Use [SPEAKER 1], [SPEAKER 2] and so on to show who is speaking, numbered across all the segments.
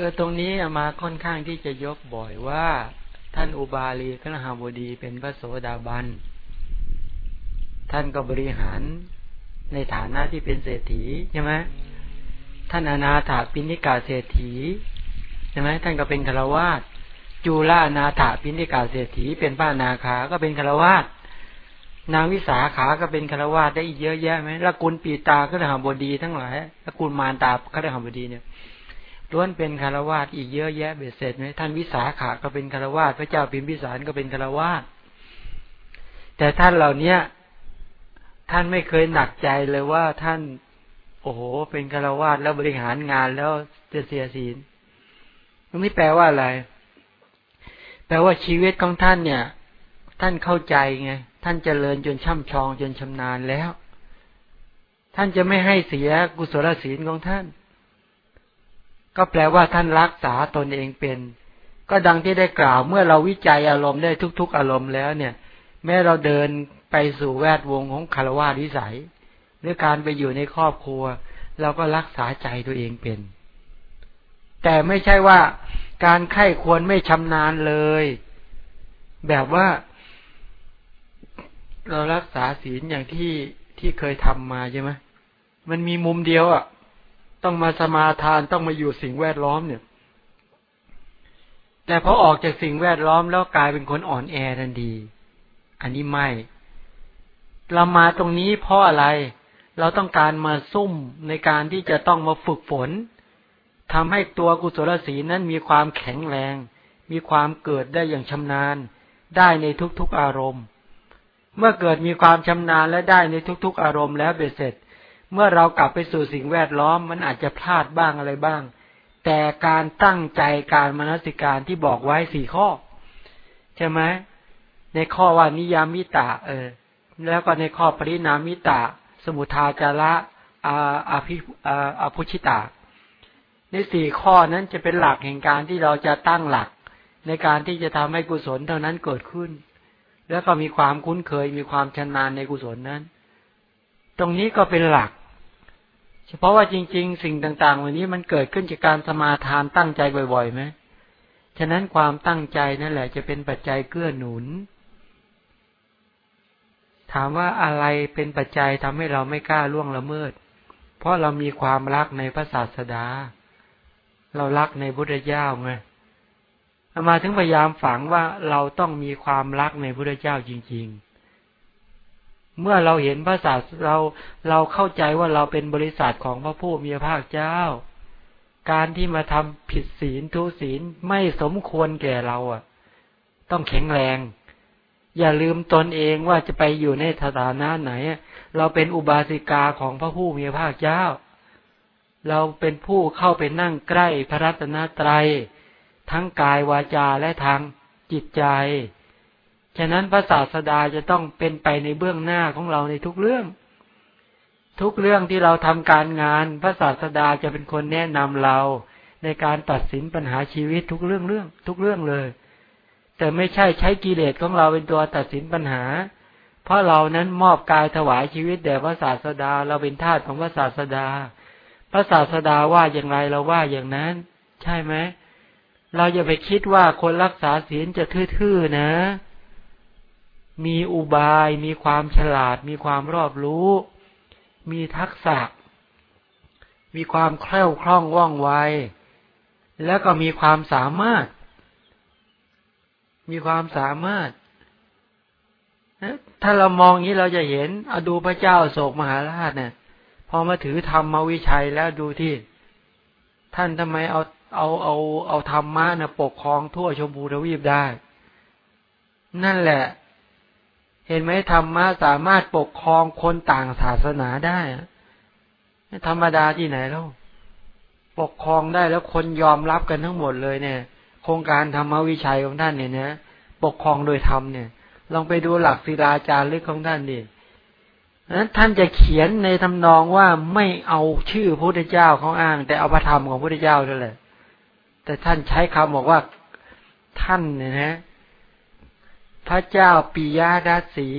[SPEAKER 1] เออตรงนี้มาค่อนข้างที่จะยกบ่อยว่า ท่านอุบาลีขณหาบดีเป็นพระโสดาบัน ท่านก็บริหารในฐานะที่เป็นเศรษฐีใช่ไหมท่านอนาถาปิณิกาเศรษฐีใช่ไหมท่านก็เป็นคาวาสจูลานาถาปิณิกาเศรษฐี เป็นพระนาคาก็เป็นคาวาสนางวิสาขาก็เป็นคาวาสได้อีกเยอะแยะไหมละกุลปีตาขณหาบดีทั้งหลายละกุลมารตาขณหาบดีเนี่ย ล้วนเป็นคารวาสอีกเยอะแยะเบ็ดเสร็จไหมท่านวิสาขาก็เป็นคารวาสพระเจ้าพิมพิสารก็เป็นคารวาสแต่ท่านเหล่าเนี้ย ท่านไม่เคยหนักใจเลยว่าท่าน โอ้โห เป็นคารวาสแล้วบริหารงานแล้วจะเสียศีลตรงนี้แปลว่าอะไร แปลว่าชีวิตของท่านเนี่ย ท่านเข้าใจไงท่านเจริญจนช่ำชองจนชำนาญแล้ว ท่านจะไม่ให้เสียกุศลศีลของท่าน ก็แปลว่าท่านรักษาตนเองเป็น ก็ดังที่ได้กล่าวเมื่อเราวิจัยอารมณ์ได้ทุก ๆ อารมณ์แล้วเนี่ย แม้เราเดินไปสู่แวดวงของคารวะวิสัยหรือการไปอยู่ในครอบครัว เราก็รักษาใจตัวเองเป็น แต่ไม่ใช่ว่าการไข้ควรไม่ชำนาญเลย แบบว่า เรารักษาศีลอย่างที่ที่เคยทำมาใช่ไหมมันมีมุมเดียวอะ ต้องมาสมาทานต้องมาอยู่สิ่งแวดล้อมเนี่ย แต่พอออกจากสิ่งแวดล้อมแล้วกลายเป็นคนอ่อนแอทันทีอันนี้ไม่เรามาตรงนี้เพราะอะไร เราต้องการมาซุ่มในการที่จะต้องมาฝึกฝนทำให้ตัวกุศลศีลนั้นมีความแข็งแรง มีความเกิดได้อย่างชำนาญ ได้ในทุกๆอารมณ์ เมื่อเกิดมีความชำนาญและได้ในทุกๆอารมณ์แล้วเบ็ดเสร็จ เมื่อเรากลับไปสู่สิ่งแวดล้อมมันอาจจะพลาดบ้างอะไรบ้าง แต่การตั้งใจการมนสิการที่บอกไว้สี่ข้อ ใช่ไหมในข้อว่านิยามิตาเออ แล้วก็ในข้อปรินามิตะ สมุทาจาระอาอาภิอาพุชิตาในสี่ข้อนั้นจะเป็นหลักแห่งการที่เราจะตั้งหลัก ในการที่จะทำให้กุศลเท่านั้นเกิดขึ้น แล้วก็มีความคุ้นเคยมีความชำนาญในกุศลนั้น ตรงนี้ก็เป็นหลัก เฉพาะว่าจริง ๆ สิ่งต่างๆวันนี้มันเกิดขึ้นจากการสมาทานตั้งใจบ่อยๆไหมฉะนั้นความตั้งใจนั่นแหละ จะเป็นปัจจัยเกื้อหนุน ถามว่าอะไรเป็นปัจจัยทำให้เราไม่กล้าล่วงละเมิด เพราะเรามีความรักในพระศาสดา เรารักในพุทธเจ้าไงมาถึงพยายามฝังว่าเราต้องมีความรักในพุทธเจ้าจริง ๆ เมื่อเราเห็นพระศาสเราเราเข้าใจว่าเราเป็นบริษัทของพระผู้มีพระภาคเจ้า การที่มาทำผิดศีลทุศีลไม่สมควรแก่เราอะ ต้องแข็งแรง อย่าลืมตนเองว่าจะไปอยู่ในสถานะไหน เราเป็นอุบาสิกาของพระผู้มีพระภาคเจ้า เราเป็นผู้เข้าไปนั่งใกล้พระรัตนตรัย ทั้งกายวาจาและทางจิตใจ ฉะนั้นพระศาสดาจะต้องเป็นไปในเบื้องหน้าของเราในทุกเรื่อง ทุกเรื่องที่เราทำการงาน พระศาสดาจะเป็นคนแนะนำเราในการตัดสินปัญหาชีวิตทุกเรื่องเรื่อง ทุกเรื่องเลย แต่ไม่ใช่ใช้กิเลสของเราเป็นตัวตัดสินปัญหา เพราะเรานั้นมอบกายถวายชีวิตแด่พระศาสดา เราเป็นทาสของพระศาสดา พระศาสดาว่าอย่างไรเราว่าอย่างนั้น ใช่ไหมเราอย่าไปคิดว่าคนรักษาศีลจะทื่อๆนะ มีอุบาย มีความฉลาด มีความรอบรู้ มีทักษะ มีความแคล่วคล่องว่องไว แล้วก็มีความสามารถ มีความสามารถ ถ้าเรามองอย่างนี้เราจะเห็นอดูพระเจ้าโศกมหาราชเนี่ย พอมาถือธรรมมาวิชัยแล้วดูที่ ท่านทำไมเอาเอาเอาเอาธรรมะนะปกครองทั่วชมพูทวีปได้ นั่นแหละ เห็นไหมธรรมะสามารถปกครองคนต่างศาสนาได้ธรรมดาที่ไหนแล้วปกครองได้แล้วคนยอมรับกันทั้งหมดเลยเนี่ย โครงการธรรมวิชัยของท่านเนี่ยนะปกครองโดยธรรมเนี่ย ลองไปดูหลักศิลาจารึกของท่านดินั้นท่านจะเขียนในทำนองว่าไม่เอาชื่อพระพุทธเจ้าเขาอ้าง แต่เอาพระธรรมของพระพุทธเจ้านั่นแหละแต่ท่านใช้คำบอกว่าท่านเนี่ยนะ พระเจ้าปิยาดาสี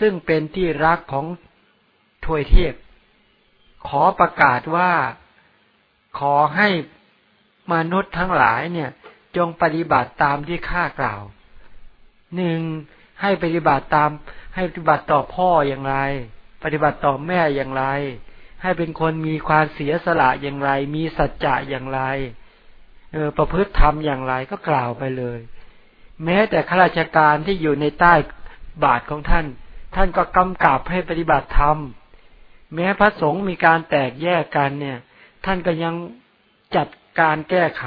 [SPEAKER 1] ซึ่งเป็นที่รักของทวยเทพ ขอประกาศว่าขอให้มนุษย์ทั้งหลายเนี่ย จงปฏิบัติตามที่ข้ากล่าวหนึ่งให้ปฏิบัติตาม ให้ปฏิบัติต่อพ่ออย่างไร ปฏิบัติต่อแม่อย่างไร ให้เป็นคนมีความเสียสละอย่างไร มีสัจจะอย่างไร เออประพฤติธรรมอย่างไรก็กล่าวไปเลย แม้แต่ข้าราชการที่อยู่ในใต้บาทของท่าน ท่านก็กำกับให้ปฏิบัติธรรม แม้พระสงฆ์มีการแตกแยกกันเนี่ย ท่านก็ยังจัดการแก้ไข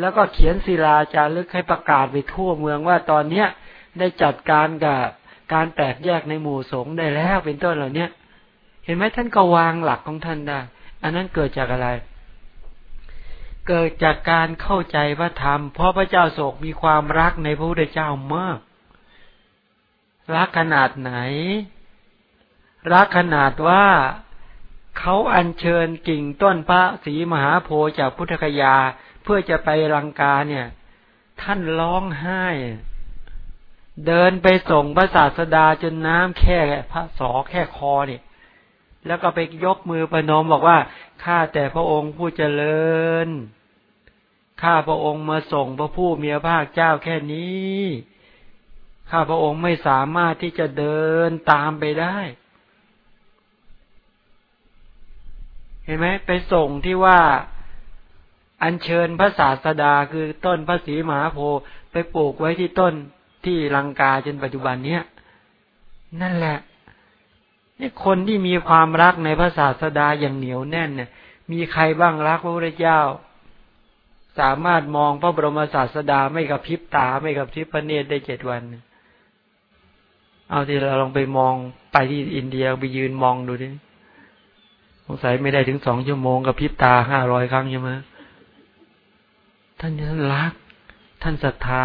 [SPEAKER 1] แล้วก็เขียนศิลาจารึกให้ประกาศไปทั่วเมืองว่าตอนเนี้ยได้จัดการกับการแตกแยกในหมู่สงฆ์ได้แล้วเป็นต้นเหล่านี้เห็นไหมท่านก็วางหลักของท่านได้ อันนั้นเกิดจากอะไร เกิดจากการเข้าใจพระธรรม เพราะพระเจ้าโศกมีความรักในพระพุทธเจ้ามาก รักขนาดไหน รักขนาดว่าเขาอัญเชิญกิ่งต้นพระศรีมหาโพธิ์จากพุทธคยา เพื่อจะไปรังกาเนี่ย ท่านร้องไห้ เดินไปส่งพระศาสดาจนน้ำแค่พระสอแค่คอเนี่ยแล้วก็ไปยกมือประนมบอกว่า ข้าแต่พระองค์ผู้เจริญ ข้าพระองค์มาส่งพระผู้มีพระภาคเจ้าแค่นี้ ข้าพระองค์ไม่สามารถที่จะเดินตามไปได้ เห็นไหมไปส่งที่ว่า อัญเชิญพระศาสดาคือต้นพระศรีมหาโพธิ์ไปปลูกไว้ที่ต้นที่ลังกาจนปัจจุบันเนี้ยนั่นแหละนี่คนที่มีความรักในพระศาสดาอย่างเหนียวแน่นเนี่ย มีใครบ้างรักพระพุทธเจ้า สามารถมองพระบรมศาสดาไม่กับพริบตาไม่กับพริบพระเนตรได้เจ็ดวัน เอาที่เราลองไปมองไปที่อินเดียไปยืนมองดูดิสงสัยไม่ได้ถึงสองชั่วโมงกับพิบตาห้าร้อยครั้งใช่ไหมท่านท่านรัก ท่านศรัทธา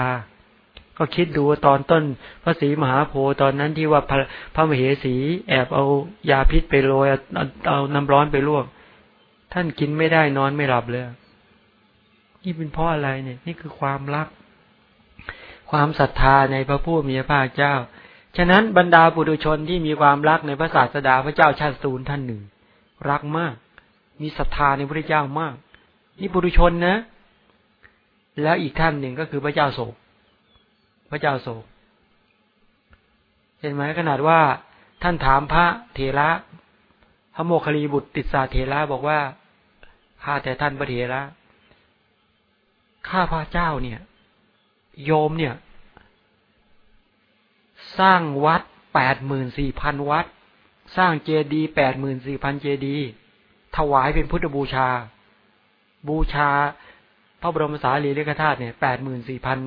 [SPEAKER 1] ก็คิดดูตอนต้นพระศรีมหาโพธิ์ตอนนั้นที่ว่าพระพระมเหสี แอบเอายาพิษไปโรยเอาน้ำร้อนไปลวก ท่านกินไม่ได้นอนไม่หลับเลย นี่เป็นเพราะอะไรเนี่ย นี่คือความรัก ความศรัทธาในพระผู้มีพระภาคเจ้า ฉะนั้นบรรดาปุถุชนที่มีความรักในพระศาสดาพระเจ้าชาติสูนท่านหนึ่ง รักมาก มีศรัทธาในพระเจ้ามาก นี่บุรุชนนะ แล้วอีกท่านหนึ่งก็คือพระเจ้าโศก พระเจ้าโศก เห็นไหมขนาดว่าท่านถามพระเถระพระโมคคลีบุตรติสาเถระบอกว่าข้าแต่ท่านพระเถระ ข้าพระเจ้าเนี่ย โยมเนี่ย สร้างวัดแปดหมื่นสี่พันวัด สร้างเจดีย์แปดหมื่นสี่พันเจดีย์ถวายเป็นพุทธบูชา บูชา พระบรมสารีริกธาตุเนี่ยแปดหมื่นสี่พัน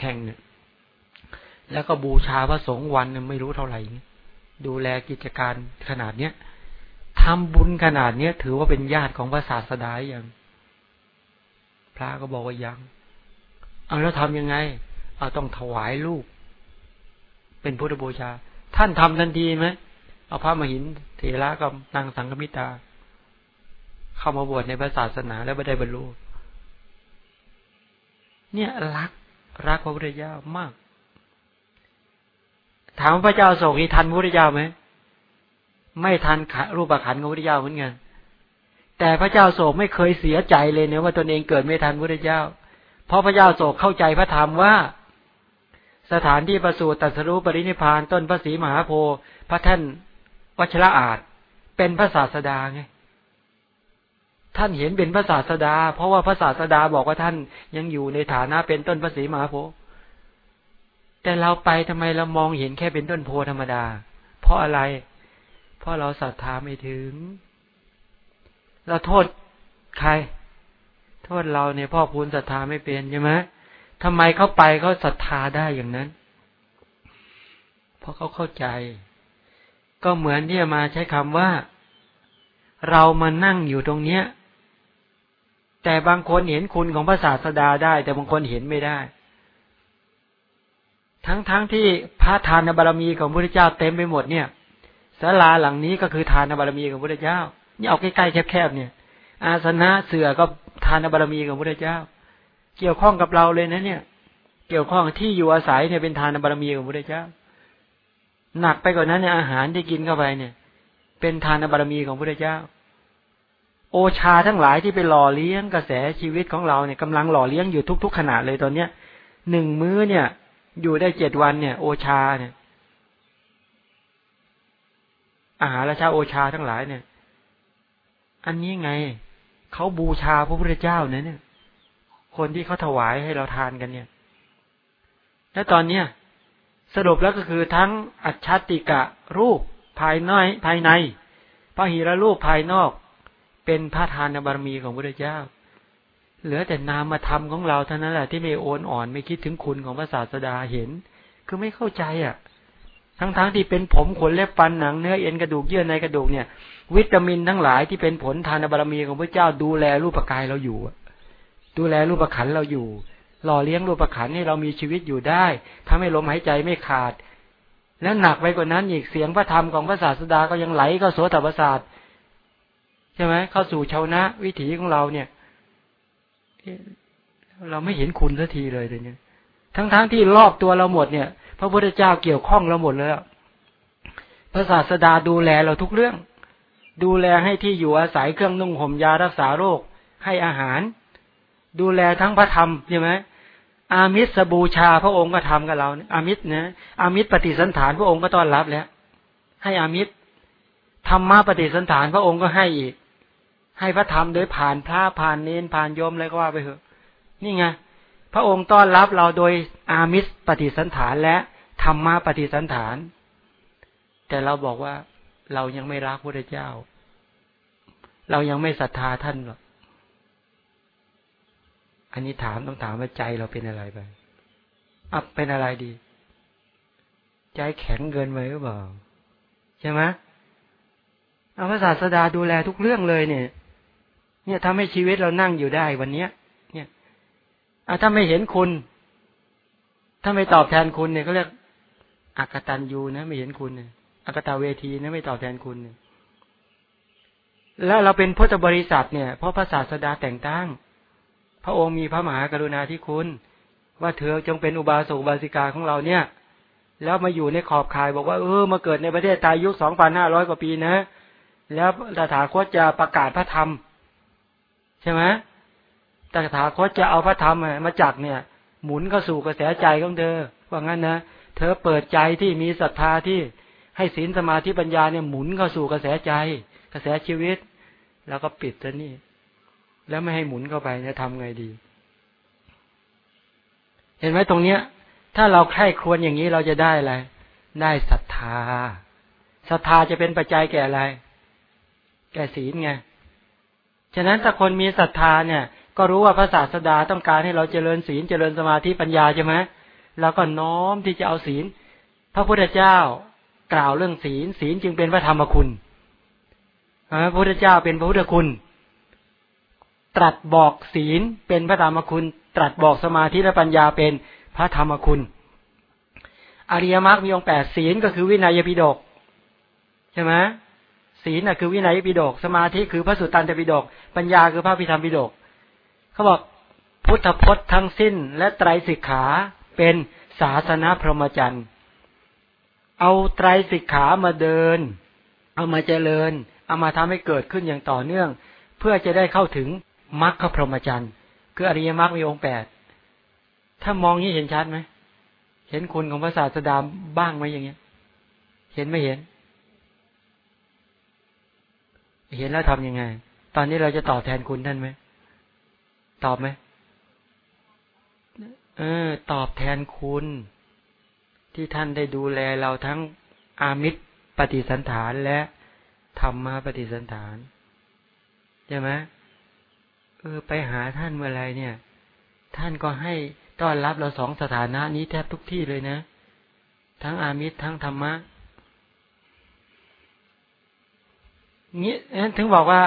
[SPEAKER 1] แห่งเนี่ย แล้วก็บูชาพระสงฆ์วันไม่รู้เท่าไหร่ดูแลกิจการขนาดเนี้ยทำบุญขนาดเนี้ยถือว่าเป็นญาติของพระศาสดาอย่าง ระก็บอกว่ายัง เอาแล้วทำยังไง เอาต้องถวายลูก เป็นพุทธบูชา ท่านทำทันทีไหมเอาพระมหินเถระกับนางสังฆมิตา เข้ามาบวชในพระศาสนาแล้วไม่ได้บรรลุเนี่ยรักรักพระพุทธเจ้ามาก ถามพระเจ้าโศกนี่ทันพระพุทธเจ้าไหมไม่ทันรูปขันของพระพุทธเจ้าเหมือนกัน แต่พระเจ้าโศกไม่เคยเสียใจเลยเนี่ยว่าตนเองเกิดไม่ทันพระเจ้า เพราะพระเจ้าโศกเข้าใจพระธรรมว่า สถานที่ประสูติตัสรู้ปรินิพานต้นพระศรีมหาโพธิ์พระท่านวัชระอาจเป็นพระศาสดาไงท่านเห็นเป็นพระศาสดา เพราะว่าพระศาสดาบอกว่าท่านยังอยู่ในฐานะเป็นต้นพระศรีมหาโพธิ์แต่เราไปทำไมเรามองเห็นแค่เป็นต้นโพธรรมดา เพราะอะไร เพราะเราศรัทธาไม่ถึง เราโทษใคร โทษเราเนี่ยพ่อพูนศรัทธาไม่เป็นใช่ไหมทำไมเขาไปเขาศรัทธาได้อย่างนั้น เพราะเขาเข้าใจ ก็เหมือนที่มาใช้คำว่า เรามานั่งอยู่ตรงเนี้ย แต่บางคนเห็นคุณของพระศาสดาได้ แต่บางคนเห็นไม่ได้ ทั้งๆทที่พระทานบารมีของพระพุทธเจ้าเต็มไปหมดเนี่ยศาลาหลังนี้ก็คือทานบารมีของพระพุทธเจ้า นี่เอาใกล้ๆแคบๆเนี่ย อาสนะเสือก็ทานบารมีของพระเจ้า เกี่ยวข้องกับเราเลยนะ เนี่ย เกี่ยวข้องที่อยู่อาศัยเนี่ยเป็นทานบารมีของพระเจ้า หนักไปกว่านั้นเนี่ยอาหารที่กินเข้าไปเนี่ย เป็นทานบารมีของพระเจ้า โอชาทั้งหลายที่ไปหล่อเลี้ยงกระแสชีวิตของเราเนี่ยกำลังหล่อเลี้ยงอยู่ทุก ๆขณะเลยตอนเนี้ยหนึ่งมื้อเนี่ย อยู่ได้เจ็ดวันเนี่ย โอชาเนี่ยอาหารราชาโอชาทั้งหลายเนี่ย อันนี้ไงเขาบูชาพระพุทธเจ้าเนี่ย คนที่เขาถวายให้เราทานกันเนี่ย และตอนเนี้ยสรุปแล้วก็คือทั้งอัจฉติกะรูปภายในภายใน พระหิรรูปภายนอก เป็นพระทานบารมีของพระพุทธเจ้า เหลือแต่นามธรรมของเราเท่านั้นแหละที่ไม่โอนอ่อนไม่คิดถึงคุณของพระศาสดาเห็น คือไม่เข้าใจอะ ทั้งๆทที่เป็นผมขนเล็บฟันหนังเนื้อเอ็นกระดูกเยื่อในกระดูกเนี่ย วิตามินทั้งหลายที่เป็นผลทานบารมีของพระเจ้าดูแลรูปกายเราอยู่ ดูแลรูปขันเราอยู่ หล่อเลี้ยงรูปขันให้เรามีชีวิตอยู่ได้ทำให้ลมหายใจไม่ขาด แล้วหนักไปกว่านั้นอีกเสียงพระธรรมของพระศาสดาก็ยังไหลเข้าโสตประสาทใช่ไหมเข้าสู่ชาวนะ วิถีของเราเนี่ย เราไม่เห็นคุณสักทีเลยเลยเนี่ยทั้งๆทที่รอบตัวเราหมดเนี่ย ระพุทธเจ้าเกี่ยวข้องเราหมดแล้วพระศาสดาดูแลเราทุกเรื่อง ดูแลให้ที่อยู่อาศัยเครื่องนุ่งห่มยารักษาโรค ให้อาหาร ดูแลทั้งพระธรรมใช่ไหมอามิสบูชาพระองค์ก็ทำกับเราอามิสนะอามิสปฏิสันฐานพระองค์ก็ต้อนรับแล้ว ให้อามิสธรรมะปฏิสันฐานพระองค์ก็ให้อีก ให้พระธรรมโดยผ่านพระผ่านเนนผ่านโยมอะไรก็ว่าไปเถอะ นี่ไงพระองค์ต้อนรับเราโดยอามิสปฏิสันฐานและ ธรรมะปฏิสันฐาน แต่เราบอกว่าเรายังไม่รักพระเจ้า เรายังไม่ศรัทธาท่านหรอกอันนี้ถามต้องถามว่าใจเราเป็นอะไรไปอับเป็นอะไรดี ใจแข็งเกินไปหรือเปล่าใช่ไหมเอาพระศาสดาดูแลทุกเรื่องเลยเนี่ย เนี่ยทำให้ชีวิตเรานั่งอยู่ได้วันเนี้ย เนี่ยอถ้าไม่เห็นคุณ ถ้าไม่ตอบแทนคุณเนี่ยเขาเรียก อักตันยูนะ ไม่เห็นคุณเนี่ยอักตาเวทีนะไม่ตอบแทนคุณเนี่ยแล้วเราเป็นพุทธบริษัทเนี่ยเพราะพระศาสดาแต่งตั้ง พระองค์มีพระมหากรุณาธิคุณ ว่าเธอจงเป็นอุบาสกอุบาสิกาของเราเนี่ย แล้วมาอยู่ในขอบข่ายบอกว่าเออมาเกิดในประเทศไทยยุคสองพันห้าร้อยกว่าปีนะ แล้วตถาคตจะประกาศพระธรรม ใช่ไหมตถาคตจะเอาพระธรรมมาจักเนี่ย หมุนเข้าสู่กระแสใจของเธอว่างั้นนะ เธอเปิดใจที่มีศรัทธาที่ให้ศีลสมาธิปัญญาเนี่ยหมุนเข้าสู่กระแสใจ กระแสชีวิต แล้วก็ปิดซะนี่ แล้วไม่ให้หมุนเข้าไปจะทำไงดี เห็นไหมตรงเนี้ย ถ้าเราใคร่ครวญอย่างนี้เราจะได้อะไร ได้ศรัทธาศรัทธาจะเป็นปัจจัยแก่อะไร แก่ศีลไงฉะนั้นถ้าคนมีศรัทธาเนี่ย ก็รู้ว่าพระศาสดาต้องการให้เราเจริญศีลเจริญสมาธิปัญญาใช่ไหม แล้วก็น้อมที่จะเอาศีล พระพุทธเจ้ากล่าวเรื่องศีล ศีลจึงเป็นพระธรรมคุณพระพุทธเจ้าเป็นพระพุทธคุณ ตรัสบอกศีลเป็นพระธรรมคุณ ตรัสบอกสมาธิและปัญญาเป็นพระธรรมคุณ อริยมรรคมีองค์แปดศีลก็คือวินัยปิฎกใช่ไหมศีลน่ะคือวินัยปิฎกสมาธิคือพระสุตตันตปิฎกปัญญาคือพระพิธรรมปิฎกเขาบอกพุทธพจน์ทั้งสิ้น และไตรสิกขา เป็นศาสนาพรหมจรรย์ เอาไตรสิกขามาเดิน เอามาเจริญ เอามาทำให้เกิดขึ้นอย่างต่อเนื่อง เพื่อจะได้เข้าถึงมรรคพรหมจรรย์ คืออริยมรรคมีองค์แปด ถ้ามองนี้เห็นชัดไหม เห็นคุณของพระศาสดาบ้างไหมอย่างเงี้ย เห็นไม่เห็น เห็นแล้วทำยังไง ตอนนี้เราจะตอบแทนคุณท่านไหม ตอบไหม เออ ตอบแทนคุณ ที่ท่านได้ดูแลเราทั้งอามิตรปฏิสันฐานและธรรมาปฏิสันฐานใช่ไหมเออไปหาท่านเมื่อไรเนี่ย ท่านก็ให้ต้อนรับเราสองสถานะนี้แทบทุกที่เลยนะ ทั้งอามิตรทั้งธรรมะนี้ถึงบอกว่า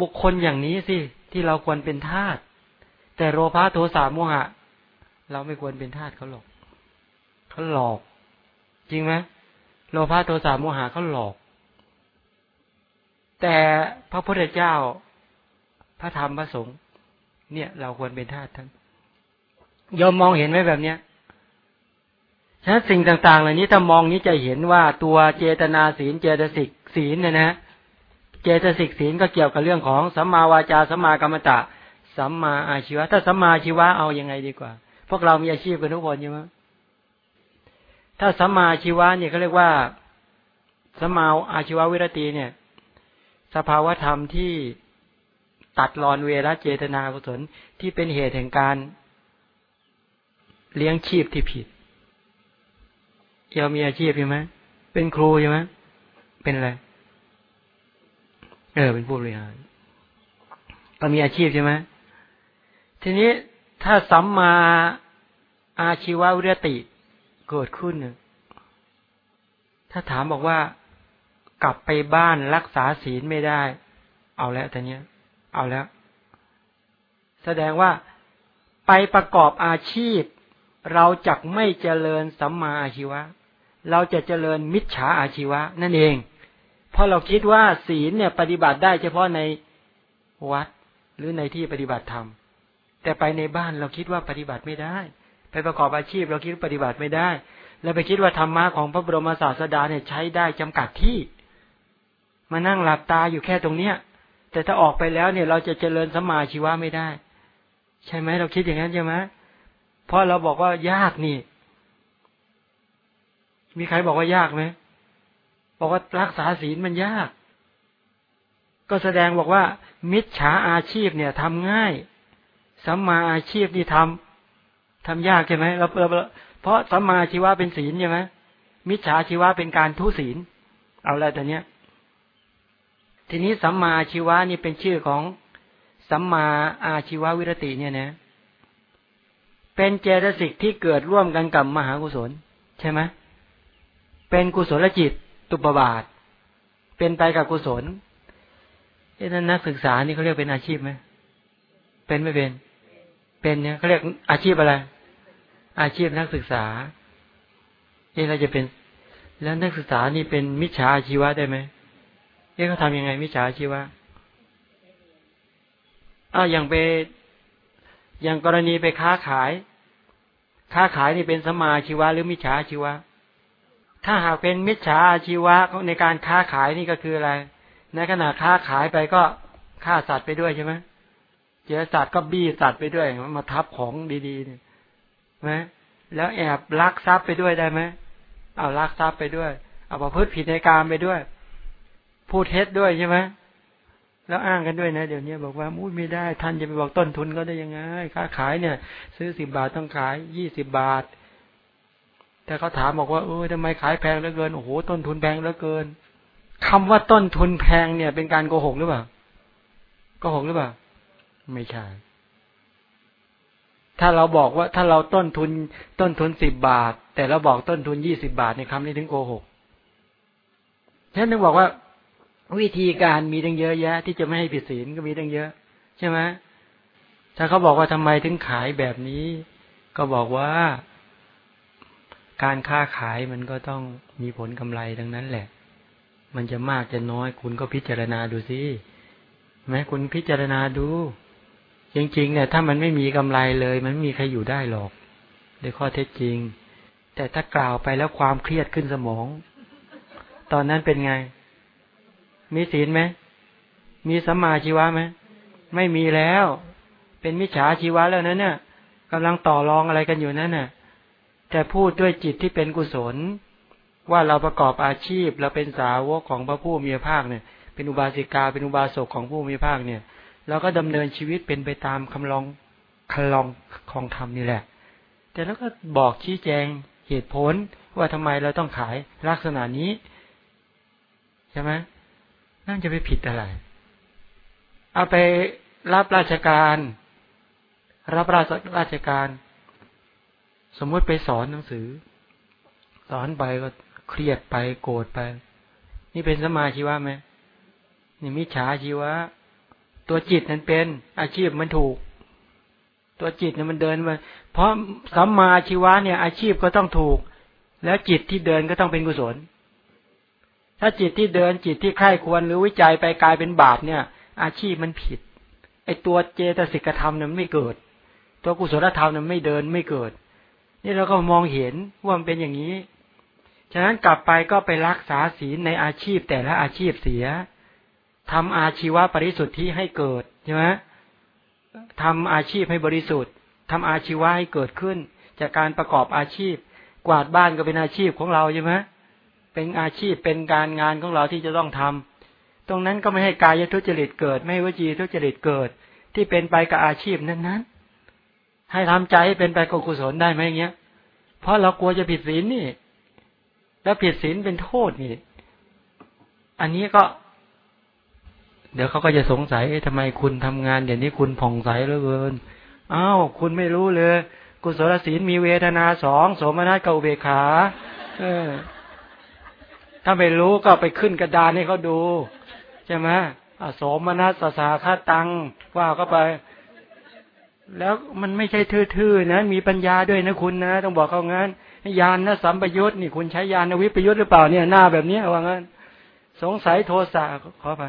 [SPEAKER 1] บุคคลอย่างนี้สิ ที่เราควรเป็นทาสแต่โลภะโทสะโมหะ เราไม่ควรเป็นทาสเขาหรอกเขาหลอก จริงไหมโลภะโทสะโมหะเขาหลอก แต่พระพุทธเจ้า พระธรรมพระสงฆ์เนี่ย เราควรเป็นทาสท่านยอมมองเห็นไหมแบบเนี้ยฉะนั้นสิ่งต่างๆ เหล่านี้ถ้ามองนี้จะเห็นว่าตัวเจตนาศีลเจตสิกศีลเนี่ยนะ เจตสิกศีลก็เกี่ยวกับเรื่องของสัมมาวาจาสัมมากรรมตะสัมมาอาชีวะ ถ้าสัมมาอาชีวะเอาอยัางไงดีกว่า พวกเรามีอาชีพกันทุกคนใช่ไหมถ้าสัมมาชีวะเนี่ยเขาเรียกว่าสัมมาอาชีวะวิรตีเนี่ย สภาวธรรมที่ตัดรอนเวรเจตนากุศลที่เป็นเหตุแห่งการเลี้ยงชีพที่ผิดเรามีอาชีพใช่ไหมเป็นครูใช่ไหมเป็นอะไร เออ เป็นผู้บริหารก็มีอาชีพใช่ไหมทีนี้ ถ้าสัมมาอาชีววิรติเกิดขึ้น ถ้าถามบอกว่ากลับไปบ้านรักษาศีลไม่ได้ เอาแล้วแต่เนี้ย เอาแล้ว แสดงว่าไปประกอบอาชีพ เราจักไม่เจริญสัมมาอาชีวะ เราจะเจริญมิจฉาอาชีวะ นั่นเอง เพราะเราคิดว่าศีลเนี่ย ปฏิบัติได้เฉพาะในวัดหรือในที่ปฏิบัติธรรม แต่ไปในบ้านเราคิดว่าปฏิบัติไม่ได้ ไปประกอบอาชีพเราคิดปฏิบัติไม่ได้ แล้วไปคิดว่าธรรมะของพระบรมศาสดาเนี่ยใช้ได้จำกัดที่ มานั่งหลับตาอยู่แค่ตรงเนี้ย แต่ถ้าออกไปแล้วเนี่ย เราจะเจริญสมาชีวะไม่ได้ ใช่ไหมเราคิดอย่างนั้นใช่ไหมเพราะเราบอกว่ายากนี่ มีใครบอกว่ายากไหมบอกว่ารักษาศีลมันยาก ก็แสดงบอกว่า มิจฉาอาชีพเนี่ยทำง่าย สัมมาอาชีพนี่ทำทำยากใช่ไหมเราเพราะสัมมาชีวะเป็นศีลใช่ไหมมิจฉาชีวะเป็นการทุศีล เอาอะไรแต่เนี้ย ทีนี้สัมมาชีวะนี่เป็นชื่อของสัมมาอาชีววิรติเนี่ยนะ เป็นเจตสิกที่เกิดร่วมกันกับมหากุศล ใช่ไหมเป็นกุศลจิตตุปบาท เป็นไปกับกุศลเอ้นั้นนักศึกษานี่เขาเรียกเป็นอาชีพไหมเป็นไม่เป็น เป็นเนี่ยเขาเรียกอาชีพอะไร อาชีพนักศึกษาเอ๊ะเราจะเป็น แล้วนักศึกษานี่เป็นมิจฉาอาชีวะได้ไหมเอ๊ะเขาทำยังไง มิจฉาอาชีวะอ้าวอย่างไปอย่างกรณีไปค้าขาย ค้าขายนี่เป็นสมาชีวะ หรือมิจฉาชีวะ ถ้าหากเป็นมิจฉาอาชีวะในการค้าขายนี่ก็คืออะไร ในขณะค้าขายไปก็ฆ่าสัตว์ไปด้วยใช่ไหม เจอสัตว์ก็บี้สัตว์ไปด้วยมาทับของดีๆเนี่ยไหมแล้วแอบลักทรัพย์ไปด้วยได้ไหมเอาลักทรัพย์ไปด้วย เอาประพฤติผิดในการไปด้วย พูดเท็จด้วยใช่ไหมแล้วอ้างกันด้วยนะเดี๋ยวนี้บอกว่ามุ้ยไม่ได้ท่านจะไปบอกต้นทุนก็ได้ยังไงค้าขายเนี่ย ซื้อสิบบาทต้องขายยี่สิบบาท แต่เขาถามบอกว่าเออทำไมขายแพงเหลือเกินโอ้โหต้นทุนแพงเหลือเกินคำว่าต้นทุนแพงเนี่ย เป็นการโกหกหรือเปล่าโกหกหรือเปล่า ไม่ใช่ ถ้าเราบอกว่าถ้าเราต้นทุน ต้นทุนสิบบาท แต่เราบอกต้นทุนยี่สิบาทในคำนี้ถึงโกหกฉันนึกบอกว่า วิธีการมีตั้งเยอะแยะ ที่จะไม่ให้ผิดศีลก็มีตั้งเยอะ ใช่ไหมถ้าเขาบอกว่าทำไมถึงขายแบบนี้ ก็บอกว่า การค้าขายมันก็ต้องมีผลกำไรดังนั้นแหละ มันจะมากจะน้อย คุณก็พิจารณาดูสิแม้คุณพิจารณาดู จริงๆเนี่ย ถ้ามันไม่มีกำไรเลย มันไม่มีใครอยู่ได้หรอกในข้อเท็จจริง แต่ถ้ากล่าวไปแล้วความเครียดขึ้นสมอง ตอนนั้นเป็นไง มีศีลไหมมีสัมมาชีวะไหมไม่มีแล้ว เป็นมิจฉาชีวะแล้วนั้นเนี่ยกำลังต่อรองอะไรกันอยู่นั่นน่ะ แต่พูดด้วยจิตที่เป็นกุศล ว่าเราประกอบอาชีพเราเป็นสาวกของพระผู้มีพระภาคเนี่ย เป็นอุบาสิกาเป็นอุบาสกของผู้มีพระภาคเนี่ย เราก็ดำเนินชีวิตเป็นไปตามคำลองคลองของธรรมนี่แหละ แต่แล้วก็บอกชี้แจงเหตุผลว่าทำไมเราต้องขายลักษณะนี้ ใช่ไหมนั่นจะไปผิดอะไร เอาไปรับราชการ รับราชราชการ สมมติไปสอนหนังสือ สอนไปก็เครียดไปโกรธไป นี่เป็นสมาชีวะไหมนี่มิจฉาชีวะ ตัวจิตนั้นเป็นอาชีพมันถูก ตัวจิตเนี่ยมันเดินมาเพราะสัมมาชีวะเนี่ย อาชีพก็ต้องถูก แล้วจิตที่เดินก็ต้องเป็นกุศล ถ้าจิตที่เดินจิตที่ใคร่ควรหรือวิจัยไปกลายเป็นบาปเนี่ย อาชีพมันผิดไอตัวเจตสิกธรรมเนี่ยไม่เกิด ตัวกุศลธรรมเนี่ยไม่เดินไม่เกิด นี่เราก็มองเห็นว่ามันเป็นอย่างนี้ ฉะนั้นกลับไปก็ไปรักษาศีลในอาชีพแต่ละอาชีพเสีย ทำอาชีวะปริสุทธิ์ที่ให้เกิดใช่ไหมทำอาชีพให้บริสุทธิ์ทำอาชีวะให้เกิดขึ้น จากการประกอบอาชีพ กวาดบ้านก็เป็นอาชีพของเราใช่ไหมเป็นอาชีพเป็นการงานของเราที่จะต้องทำตรงนั้นก็ไม่ให้กายทุจริตเกิด ไม่ให้วจีทุจริตเกิด ที่เป็นไปกับอาชีพนั้นๆให้ทำใจให้เป็นไปกับกุศลได้ไหมอย่างเงี้ย เพราะเรากลัวจะผิดศีลนี่ แล้วผิดศีลเป็นโทษนี่ อันนี้ก็ เดี๋ยวเขาก็จะสงสัยทำไมคุณทำงานเดี๋ยวนี้คุณผ่องใสเหลือเกินอ้าวคุณไม่รู้เลย กุศลศีลมีเวทนาสองสมนัสกับอุเบกขาเออถ้าไม่รู้ก็ไปขึ้นกระดานให้เขาดูใช่ไหมอสมนัสสาคาตังว่าก็ไป แล้วมันไม่ใช่ทื่อๆนะ มีปัญญาด้วยนะคุณนะต้องบอกเขางั้นยานนะสัมปยุทธ์นี่คุณใช้ยานวิปยุทธ์หรือเปล่าเนี่ยหน้าแบบนี้ว่างั้น สงสัยโทสะขอไป